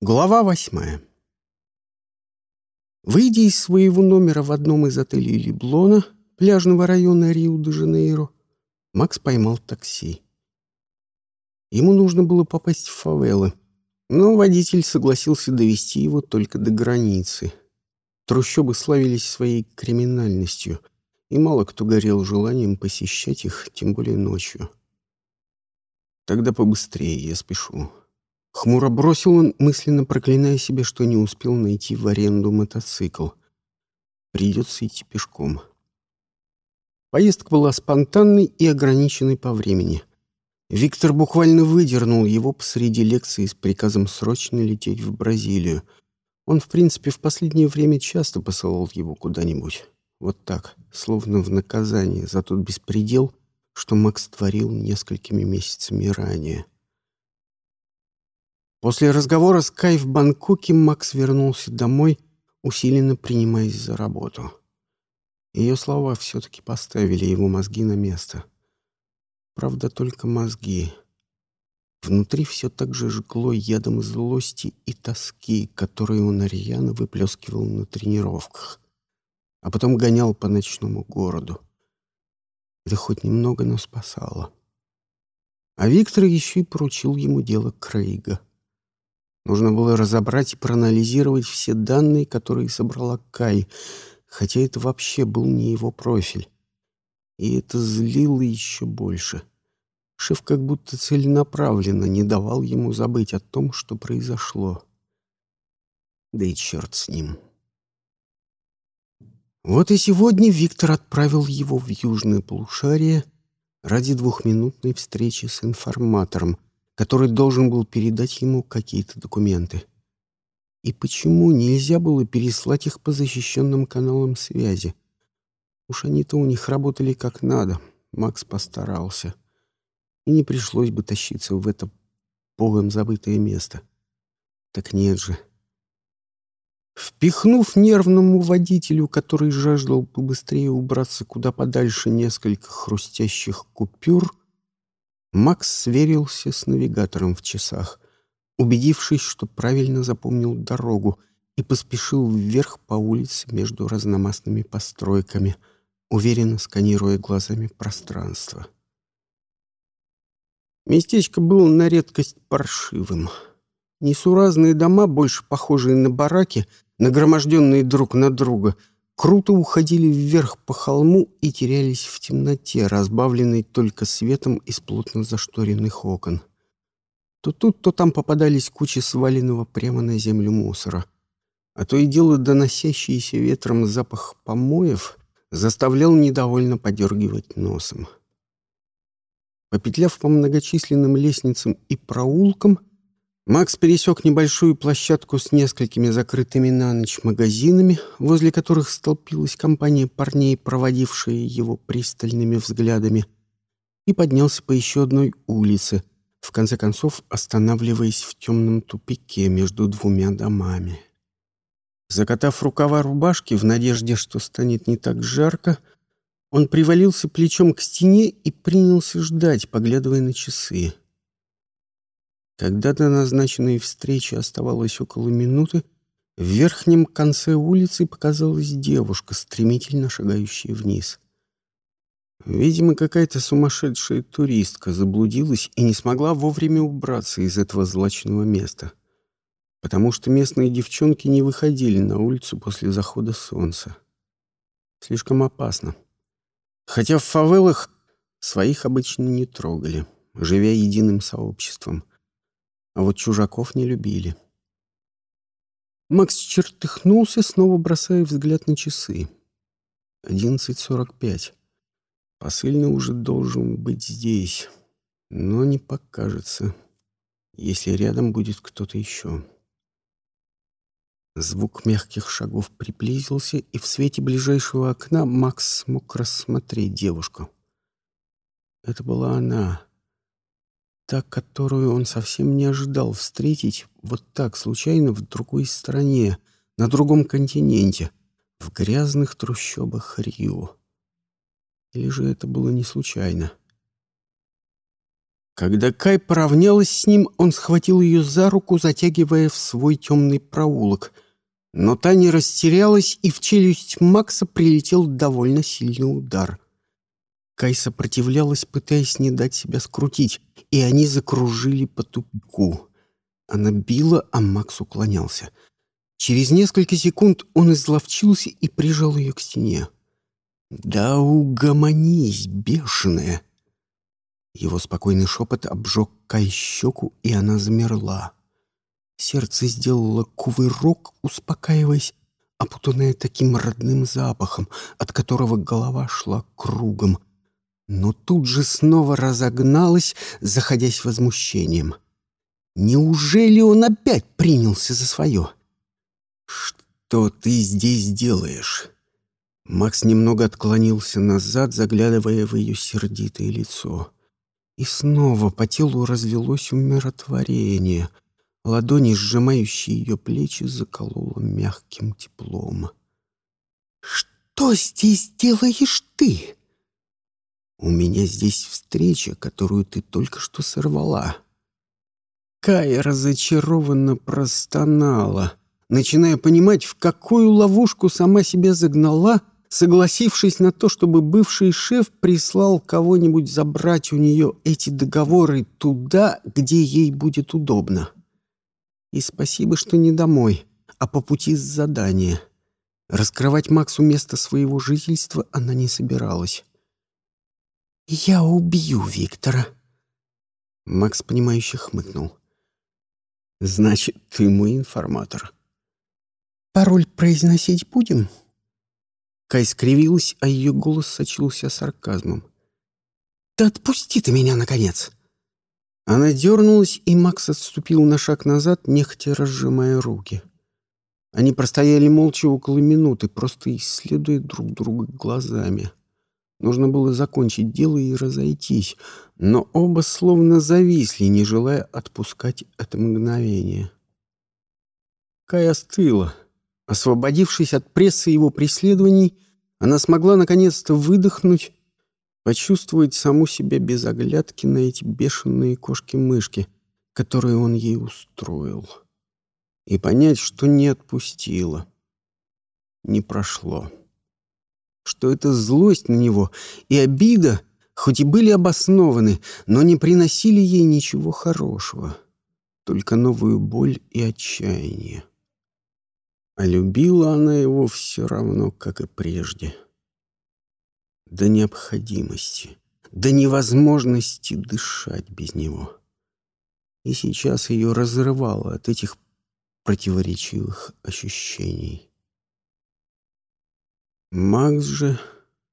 Глава восьмая. Выйдя из своего номера в одном из отелей Леблона, пляжного района Рио-де-Жанейро, Макс поймал такси. Ему нужно было попасть в фавелы, но водитель согласился довести его только до границы. Трущобы славились своей криминальностью, и мало кто горел желанием посещать их, тем более ночью. «Тогда побыстрее, я спешу», Хмуро бросил он, мысленно проклиная себя, что не успел найти в аренду мотоцикл. Придется идти пешком. Поездка была спонтанной и ограниченной по времени. Виктор буквально выдернул его посреди лекции с приказом срочно лететь в Бразилию. Он, в принципе, в последнее время часто посылал его куда-нибудь. Вот так, словно в наказание за тот беспредел, что Макс творил несколькими месяцами ранее. После разговора с Кай в Бангкоке Макс вернулся домой, усиленно принимаясь за работу. Ее слова все-таки поставили его мозги на место. Правда, только мозги. Внутри все так же жгло ядом злости и тоски, которые он рьяно выплескивал на тренировках, а потом гонял по ночному городу. Это хоть немного, но спасало. А Виктор еще и поручил ему дело Крейга — Нужно было разобрать и проанализировать все данные, которые собрала Кай, хотя это вообще был не его профиль. И это злило еще больше. Шеф как будто целенаправленно не давал ему забыть о том, что произошло. Да и черт с ним. Вот и сегодня Виктор отправил его в южное полушарие ради двухминутной встречи с информатором, который должен был передать ему какие-то документы. И почему нельзя было переслать их по защищенным каналам связи? Уж они-то у них работали как надо. Макс постарался. И не пришлось бы тащиться в это богом забытое место. Так нет же. Впихнув нервному водителю, который жаждал побыстрее убраться куда подальше несколько хрустящих купюр, Макс сверился с навигатором в часах, убедившись, что правильно запомнил дорогу, и поспешил вверх по улице между разномастными постройками, уверенно сканируя глазами пространство. Местечко было на редкость паршивым. Несуразные дома, больше похожие на бараки, нагроможденные друг на друга — круто уходили вверх по холму и терялись в темноте, разбавленной только светом из плотно зашторенных окон. То тут, то там попадались кучи сваленного прямо на землю мусора. А то и дело доносящийся ветром запах помоев заставлял недовольно подергивать носом. Попетляв по многочисленным лестницам и проулкам, Макс пересек небольшую площадку с несколькими закрытыми на ночь магазинами, возле которых столпилась компания парней, проводившая его пристальными взглядами, и поднялся по еще одной улице, в конце концов останавливаясь в темном тупике между двумя домами. Закатав рукава рубашки в надежде, что станет не так жарко, он привалился плечом к стене и принялся ждать, поглядывая на часы. Когда до назначенной встречи оставалось около минуты, в верхнем конце улицы показалась девушка, стремительно шагающая вниз. Видимо, какая-то сумасшедшая туристка заблудилась и не смогла вовремя убраться из этого злачного места, потому что местные девчонки не выходили на улицу после захода солнца. Слишком опасно. Хотя в фавелах своих обычно не трогали, живя единым сообществом — а вот чужаков не любили. Макс чертыхнулся, снова бросая взгляд на часы. Одиннадцать сорок пять. Посыльный уже должен быть здесь, но не покажется, если рядом будет кто-то еще. Звук мягких шагов приблизился, и в свете ближайшего окна Макс смог рассмотреть девушку. Это была она, Та, которую он совсем не ожидал встретить вот так, случайно, в другой стране, на другом континенте, в грязных трущобах Рио. Или же это было не случайно? Когда Кай поравнялась с ним, он схватил ее за руку, затягивая в свой темный проулок. Но та не растерялась, и в челюсть Макса прилетел довольно сильный удар. Кай сопротивлялась, пытаясь не дать себя скрутить, и они закружили по тупику. Она била, а Макс уклонялся. Через несколько секунд он изловчился и прижал ее к стене. «Да угомонись, бешеная!» Его спокойный шепот обжег Кай щеку, и она замерла. Сердце сделало кувырок, успокаиваясь, опутанное таким родным запахом, от которого голова шла кругом. Но тут же снова разогналась, заходясь возмущением. Неужели он опять принялся за свое? «Что ты здесь делаешь?» Макс немного отклонился назад, заглядывая в ее сердитое лицо. И снова по телу разлилось умиротворение. Ладони, сжимающие ее плечи, закололо мягким теплом. «Что здесь делаешь ты?» «У меня здесь встреча, которую ты только что сорвала». Кая разочарованно простонала, начиная понимать, в какую ловушку сама себя загнала — согласившись на то, чтобы бывший шеф прислал кого-нибудь забрать у нее эти договоры туда, где ей будет удобно. И спасибо, что не домой, а по пути с задания. Раскрывать Максу место своего жительства она не собиралась. «Я убью Виктора», — Макс, понимающе хмыкнул. «Значит, ты мой информатор». «Пароль произносить будем?» Кай скривилась, а ее голос сочился сарказмом. «Да отпусти ты меня, наконец!» Она дернулась, и Макс отступил на шаг назад, нехотя разжимая руки. Они простояли молча около минуты, просто исследуя друг друга глазами. Нужно было закончить дело и разойтись, но оба словно зависли, не желая отпускать это мгновение. Кай остыла. Освободившись от прессы его преследований, она смогла наконец-то выдохнуть, почувствовать саму себя без оглядки на эти бешеные кошки-мышки, которые он ей устроил, и понять, что не отпустила. Не прошло. Что это злость на него и обида, хоть и были обоснованы, но не приносили ей ничего хорошего, только новую боль и отчаяние. А любила она его все равно, как и прежде. До необходимости, до невозможности дышать без него. И сейчас ее разрывало от этих противоречивых ощущений. Макс же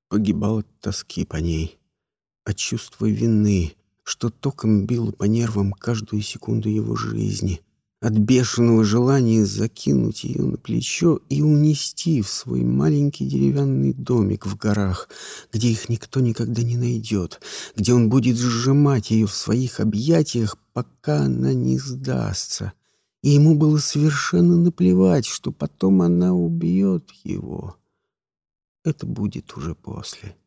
погибал от тоски по ней, от чувства вины, что током било по нервам каждую секунду его жизни, от бешеного желания закинуть ее на плечо и унести в свой маленький деревянный домик в горах, где их никто никогда не найдет, где он будет сжимать ее в своих объятиях, пока она не сдастся. И ему было совершенно наплевать, что потом она убьет его. Это будет уже после.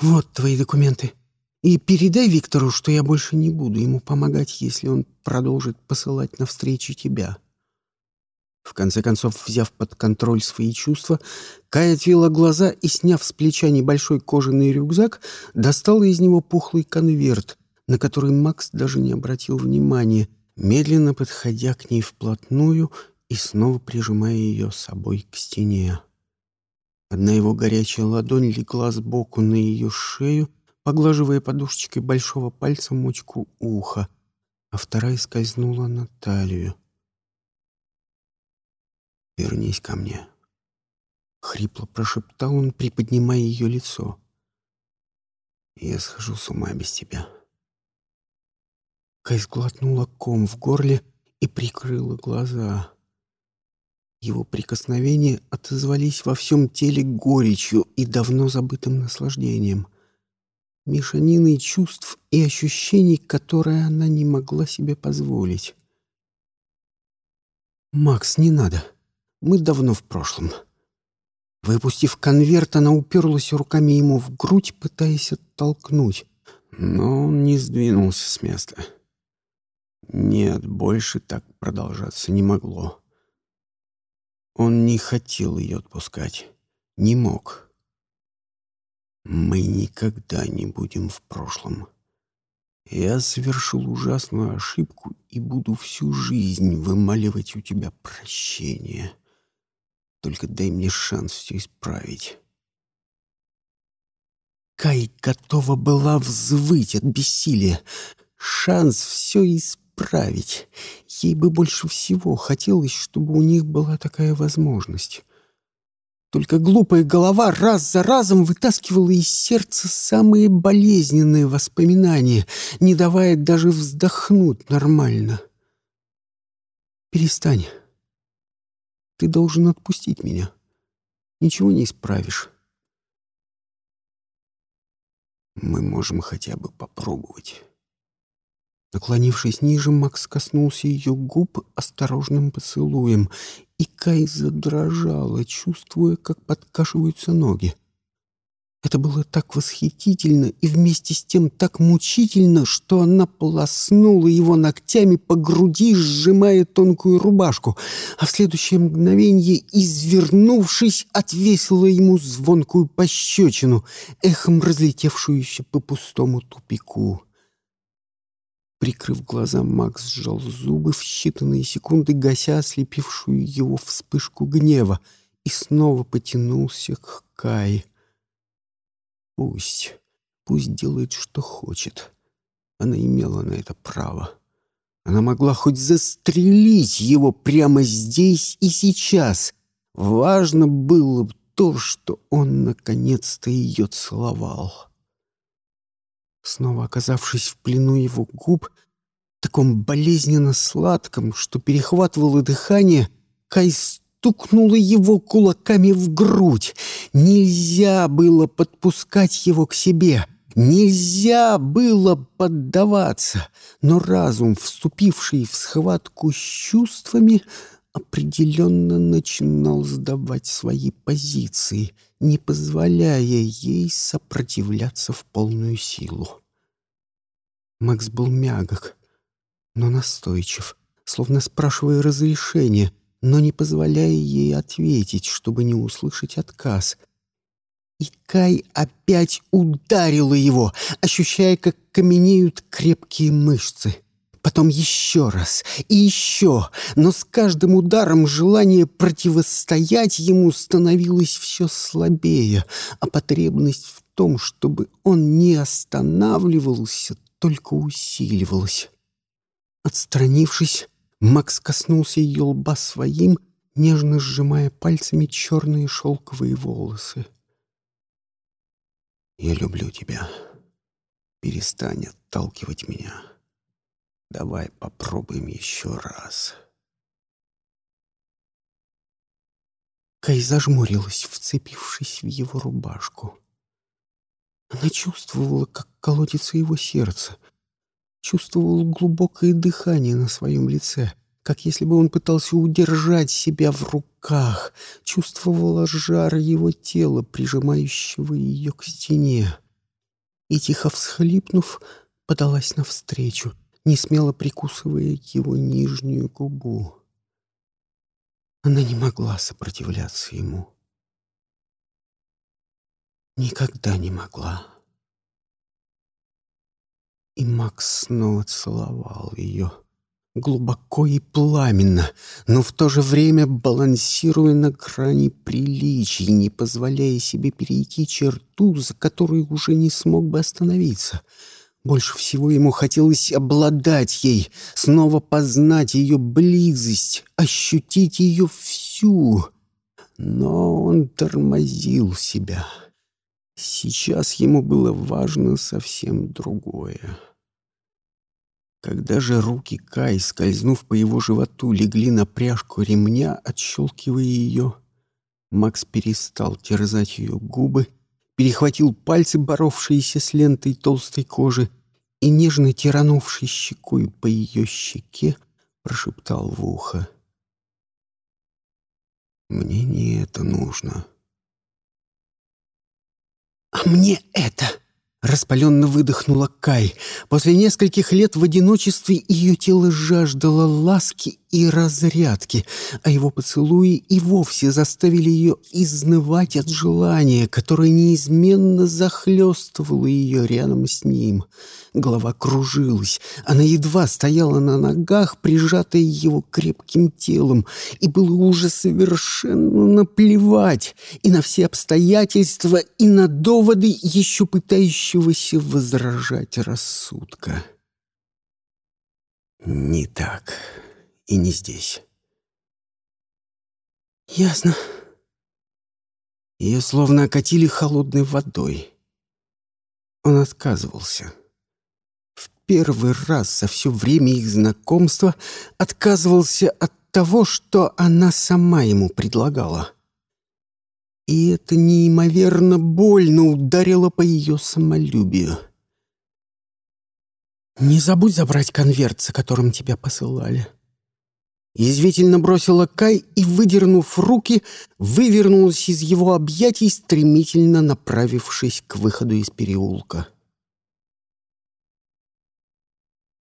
«Вот твои документы», и передай Виктору, что я больше не буду ему помогать, если он продолжит посылать навстречу тебя». В конце концов, взяв под контроль свои чувства, Кай отвела глаза и, сняв с плеча небольшой кожаный рюкзак, достала из него пухлый конверт, на который Макс даже не обратил внимания, медленно подходя к ней вплотную и снова прижимая ее собой к стене. Одна его горячая ладонь легла сбоку на ее шею, поглаживая подушечкой большого пальца мочку уха, а вторая скользнула на талию. «Вернись ко мне», — хрипло прошептал он, приподнимая ее лицо. «Я схожу с ума без тебя». Кай сглотнула ком в горле и прикрыла глаза. Его прикосновения отозвались во всем теле горечью и давно забытым наслаждением — мешаниной чувств и ощущений, которые она не могла себе позволить. «Макс, не надо. Мы давно в прошлом». Выпустив конверт, она уперлась руками ему в грудь, пытаясь оттолкнуть. Но он не сдвинулся с места. Нет, больше так продолжаться не могло. Он не хотел ее отпускать. Не мог. Мы никогда не будем в прошлом. Я совершил ужасную ошибку и буду всю жизнь вымаливать у тебя прощение. Только дай мне шанс все исправить. Кай готова была взвыть от бессилия. Шанс все исправить. Ей бы больше всего хотелось, чтобы у них была такая возможность. Только глупая голова раз за разом вытаскивала из сердца самые болезненные воспоминания, не давая даже вздохнуть нормально. «Перестань. Ты должен отпустить меня. Ничего не исправишь. Мы можем хотя бы попробовать. Наклонившись ниже, Макс коснулся ее губ осторожным поцелуем, и Кай задрожала, чувствуя, как подкашиваются ноги. Это было так восхитительно и вместе с тем так мучительно, что она полоснула его ногтями по груди, сжимая тонкую рубашку, а в следующее мгновение, извернувшись, отвесила ему звонкую пощечину, эхом разлетевшуюся по пустому тупику. Прикрыв глаза, Макс сжал зубы в считанные секунды, гася ослепившую его вспышку гнева, и снова потянулся к Кае. Пусть, пусть делает, что хочет. Она имела на это право. Она могла хоть застрелить его прямо здесь и сейчас. Важно было то, что он наконец-то ее целовал. Снова оказавшись в плену его губ, таком болезненно сладком, что перехватывало дыхание, Кай стукнула его кулаками в грудь. Нельзя было подпускать его к себе. Нельзя было поддаваться. Но разум, вступивший в схватку с чувствами, определенно начинал сдавать свои позиции, не позволяя ей сопротивляться в полную силу. Макс был мягок, но настойчив, словно спрашивая разрешения, но не позволяя ей ответить, чтобы не услышать отказ. И Кай опять ударила его, ощущая, как каменеют крепкие мышцы. Потом еще раз и еще, но с каждым ударом желание противостоять ему становилось все слабее, а потребность в том, чтобы он не останавливался, только усиливалась. Отстранившись, Макс коснулся ее лба своим, нежно сжимая пальцами черные шелковые волосы. «Я люблю тебя. Перестань отталкивать меня. Давай попробуем еще раз». Кай зажмурилась, вцепившись в его рубашку. Она чувствовала, как колодится его сердце, чувствовал глубокое дыхание на своем лице, как если бы он пытался удержать себя в руках, чувствовала жар его тела, прижимающего ее к стене. И, тихо всхлипнув, подалась навстречу, не смело прикусывая его нижнюю губу. Она не могла сопротивляться ему. Никогда не могла. И Макс снова целовал ее. Глубоко и пламенно, но в то же время балансируя на грани приличий, не позволяя себе перейти черту, за которой уже не смог бы остановиться. Больше всего ему хотелось обладать ей, снова познать ее близость, ощутить ее всю. Но он тормозил себя. Сейчас ему было важно совсем другое. Когда же руки Кай, скользнув по его животу, легли на пряжку ремня, отщелкивая ее, Макс перестал терзать ее губы, перехватил пальцы, боровшиеся с лентой толстой кожи, и, нежно тиранувший щекой по ее щеке, прошептал в ухо. «Мне не это нужно». «А мне это!» Распаленно выдохнула Кай. После нескольких лет в одиночестве ее тело жаждало ласки и разрядки, а его поцелуи и вовсе заставили ее изнывать от желания, которое неизменно захлестывало ее рядом с ним. Голова кружилась, она едва стояла на ногах, прижатая его крепким телом, и было уже совершенно наплевать и на все обстоятельства, и на доводы, еще пытающегося возражать рассудка. Не так и не здесь. Ясно. Ее словно окатили холодной водой. Он отказывался. Первый раз за все время их знакомства отказывался от того, что она сама ему предлагала. И это неимоверно больно ударило по ее самолюбию. «Не забудь забрать конверт, за которым тебя посылали», Язвительно бросила Кай и, выдернув руки, вывернулась из его объятий, стремительно направившись к выходу из переулка.